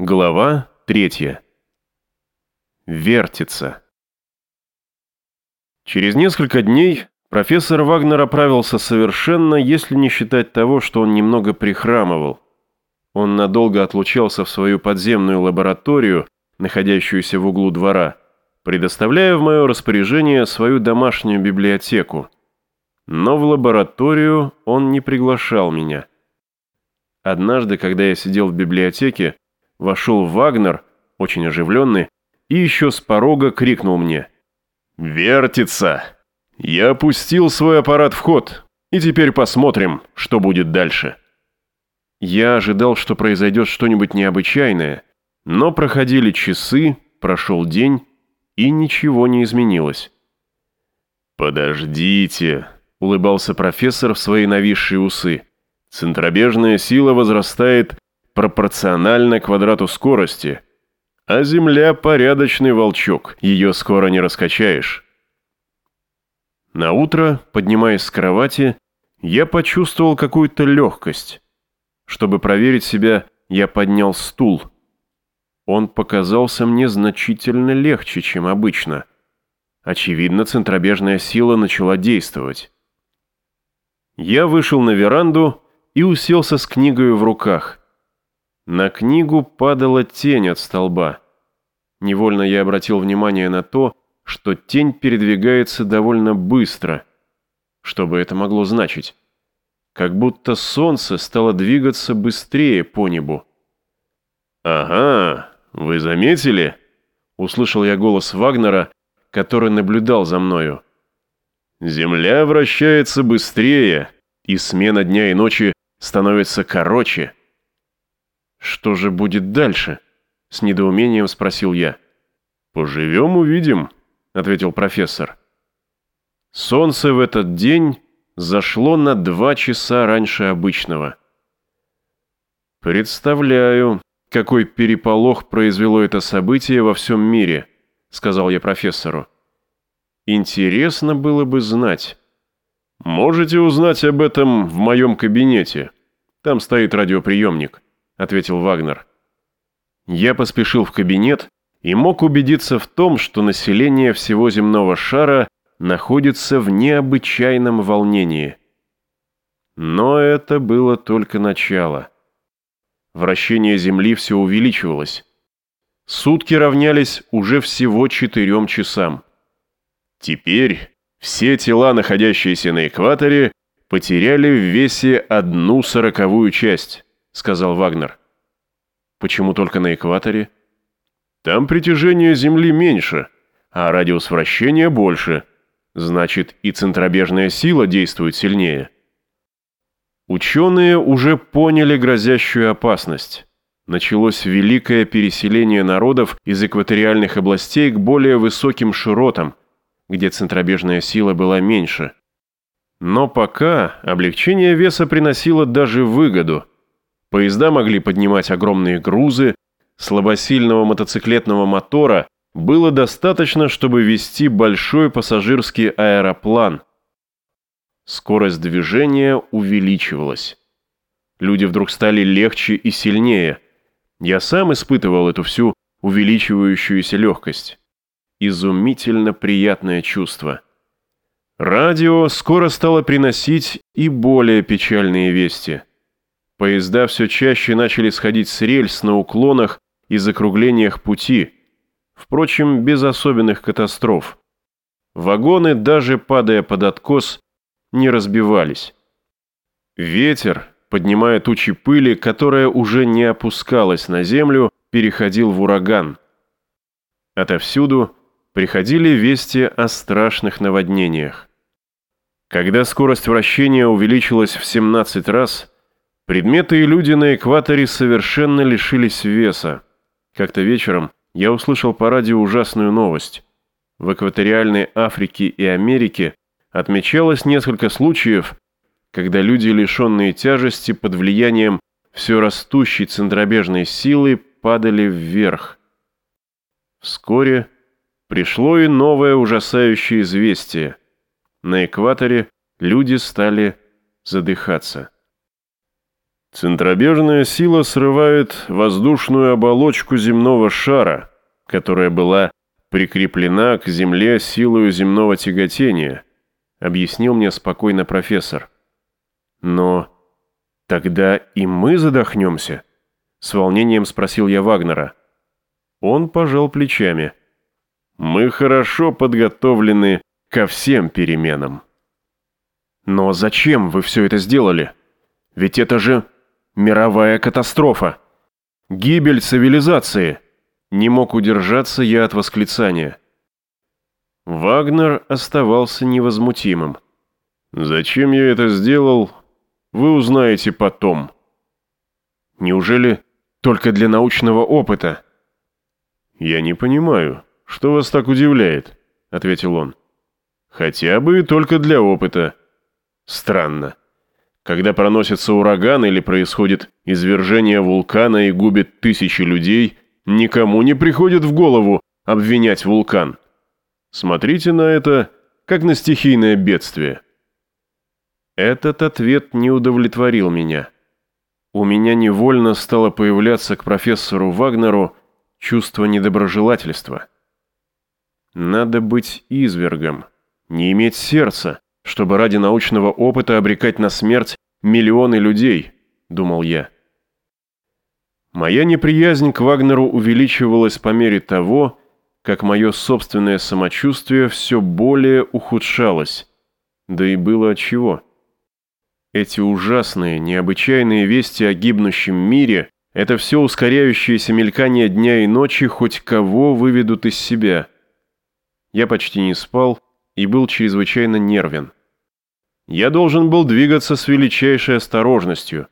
Глава третья. Вертится. Через несколько дней профессор Вагнер оправился совершенно, если не считать того, что он немного прихрамывал. Он надолго отлучался в свою подземную лабораторию, находящуюся в углу двора, предоставляя в мое распоряжение свою домашнюю библиотеку. Но в лабораторию он не приглашал меня. Однажды, когда я сидел в библиотеке, Вошел Вагнер, очень оживленный, и еще с порога крикнул мне. «Вертится! Я опустил свой аппарат в ход, и теперь посмотрим, что будет дальше». Я ожидал, что произойдет что-нибудь необычайное, но проходили часы, прошел день, и ничего не изменилось. «Подождите», — улыбался профессор в свои нависшие усы. «Центробежная сила возрастает пропорционально квадрату скорости, а Земля – порядочный волчок, ее скоро не раскачаешь. На утро, поднимаясь с кровати, я почувствовал какую-то легкость. Чтобы проверить себя, я поднял стул. Он показался мне значительно легче, чем обычно. Очевидно, центробежная сила начала действовать. Я вышел на веранду и уселся с книгой в руках. На книгу падала тень от столба. Невольно я обратил внимание на то, что тень передвигается довольно быстро. Что бы это могло значить? Как будто солнце стало двигаться быстрее по небу. «Ага, вы заметили?» Услышал я голос Вагнера, который наблюдал за мною. «Земля вращается быстрее, и смена дня и ночи становится короче». «Что же будет дальше?» — с недоумением спросил я. «Поживем, увидим», — ответил профессор. Солнце в этот день зашло на два часа раньше обычного. «Представляю, какой переполох произвело это событие во всем мире», — сказал я профессору. «Интересно было бы знать». «Можете узнать об этом в моем кабинете. Там стоит радиоприемник» ответил Вагнер. Я поспешил в кабинет и мог убедиться в том, что население всего земного шара находится в необычайном волнении. Но это было только начало. Вращение Земли все увеличивалось. Сутки равнялись уже всего четырем часам. Теперь все тела, находящиеся на экваторе, потеряли в весе одну сороковую часть сказал Вагнер. Почему только на экваторе? Там притяжение Земли меньше, а радиус вращения больше. Значит, и центробежная сила действует сильнее. Ученые уже поняли грозящую опасность. Началось великое переселение народов из экваториальных областей к более высоким широтам, где центробежная сила была меньше. Но пока облегчение веса приносило даже выгоду – Поезда могли поднимать огромные грузы, слабосильного мотоциклетного мотора было достаточно, чтобы вести большой пассажирский аэроплан. Скорость движения увеличивалась. Люди вдруг стали легче и сильнее. Я сам испытывал эту всю увеличивающуюся легкость. Изумительно приятное чувство. Радио скоро стало приносить и более печальные вести – Поезда все чаще начали сходить с рельс на уклонах и закруглениях пути, впрочем, без особенных катастроф. Вагоны, даже падая под откос, не разбивались. Ветер, поднимая тучи пыли, которая уже не опускалась на землю, переходил в ураган. Отовсюду приходили вести о страшных наводнениях. Когда скорость вращения увеличилась в 17 раз – Предметы и люди на экваторе совершенно лишились веса. Как-то вечером я услышал по радио ужасную новость. В экваториальной Африке и Америке отмечалось несколько случаев, когда люди, лишенные тяжести под влиянием все растущей центробежной силы, падали вверх. Вскоре пришло и новое ужасающее известие. На экваторе люди стали задыхаться. Центробежная сила срывает воздушную оболочку земного шара, которая была прикреплена к Земле силою земного тяготения, объяснил мне спокойно профессор. Но тогда и мы задохнемся, с волнением спросил я Вагнера. Он пожал плечами. Мы хорошо подготовлены ко всем переменам. Но зачем вы все это сделали? Ведь это же мировая катастрофа. Гибель цивилизации. Не мог удержаться я от восклицания. Вагнер оставался невозмутимым. «Зачем я это сделал, вы узнаете потом». «Неужели только для научного опыта?» «Я не понимаю, что вас так удивляет?» — ответил он. «Хотя бы только для опыта. Странно. Когда проносится ураган или происходит извержение вулкана и губит тысячи людей, никому не приходит в голову обвинять вулкан. Смотрите на это, как на стихийное бедствие. Этот ответ не удовлетворил меня. У меня невольно стало появляться к профессору Вагнеру чувство недоброжелательства. Надо быть извергом, не иметь сердца, чтобы ради научного опыта обрекать на смерть миллионы людей, думал я. Моя неприязнь к Вагнеру увеличивалась по мере того, как мое собственное самочувствие все более ухудшалось. Да и было отчего. Эти ужасные, необычайные вести о гибнущем мире, это все ускоряющееся мелькание дня и ночи хоть кого выведут из себя. Я почти не спал и был чрезвычайно нервен. Я должен был двигаться с величайшей осторожностью.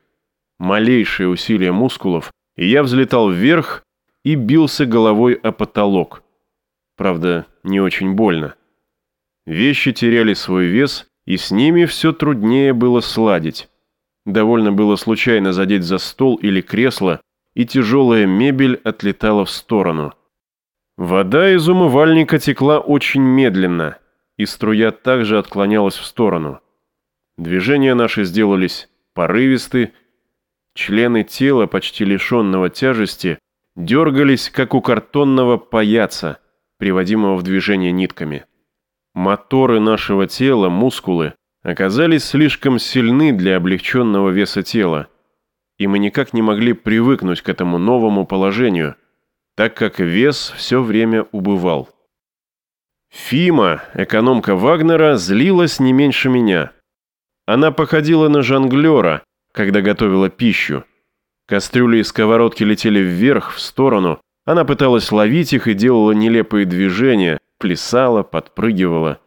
Малейшее усилие мускулов, и я взлетал вверх и бился головой о потолок. Правда, не очень больно. Вещи теряли свой вес, и с ними все труднее было сладить. Довольно было случайно задеть за стол или кресло, и тяжелая мебель отлетала в сторону. Вода из умывальника текла очень медленно, и струя также отклонялась в сторону. Движения наши сделались порывисты, члены тела, почти лишенного тяжести, дергались, как у картонного паяца, приводимого в движение нитками. Моторы нашего тела, мускулы, оказались слишком сильны для облегченного веса тела, и мы никак не могли привыкнуть к этому новому положению, так как вес все время убывал. Фима, экономка Вагнера, злилась не меньше меня – она походила на жонглера, когда готовила пищу. Кастрюли и сковородки летели вверх, в сторону. Она пыталась ловить их и делала нелепые движения, плясала, подпрыгивала.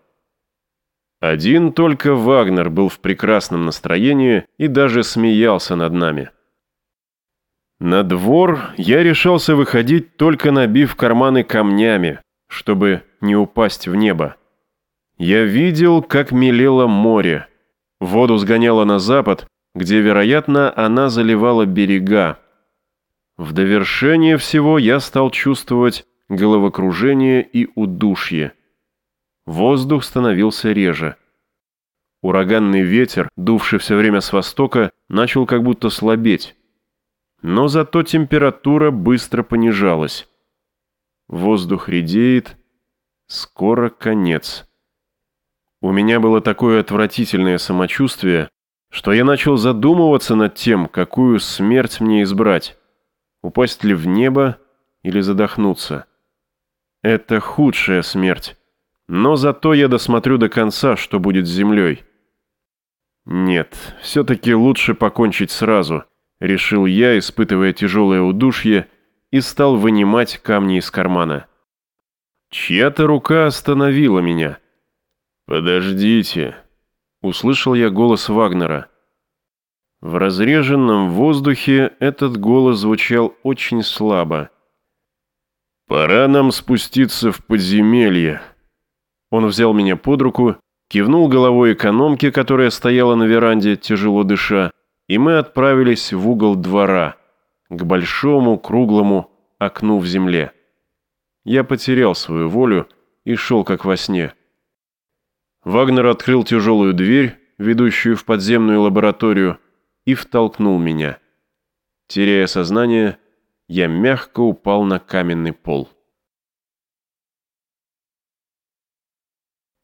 Один только Вагнер был в прекрасном настроении и даже смеялся над нами. На двор я решался выходить, только набив карманы камнями, чтобы не упасть в небо. Я видел, как мелело море, Воду сгоняла на запад, где, вероятно, она заливала берега. В довершение всего я стал чувствовать головокружение и удушье. Воздух становился реже. Ураганный ветер, дувший все время с востока, начал как будто слабеть. Но зато температура быстро понижалась. Воздух редеет, скоро конец. У меня было такое отвратительное самочувствие, что я начал задумываться над тем, какую смерть мне избрать. Упасть ли в небо или задохнуться. Это худшая смерть. Но зато я досмотрю до конца, что будет с землей. Нет, все-таки лучше покончить сразу, решил я, испытывая тяжелое удушье, и стал вынимать камни из кармана. Чья-то рука остановила меня — «Подождите!» — услышал я голос Вагнера. В разреженном воздухе этот голос звучал очень слабо. «Пора нам спуститься в подземелье». Он взял меня под руку, кивнул головой экономке, которая стояла на веранде, тяжело дыша, и мы отправились в угол двора, к большому круглому окну в земле. Я потерял свою волю и шел как во сне. Вагнер открыл тяжелую дверь, ведущую в подземную лабораторию, и втолкнул меня. Теряя сознание, я мягко упал на каменный пол.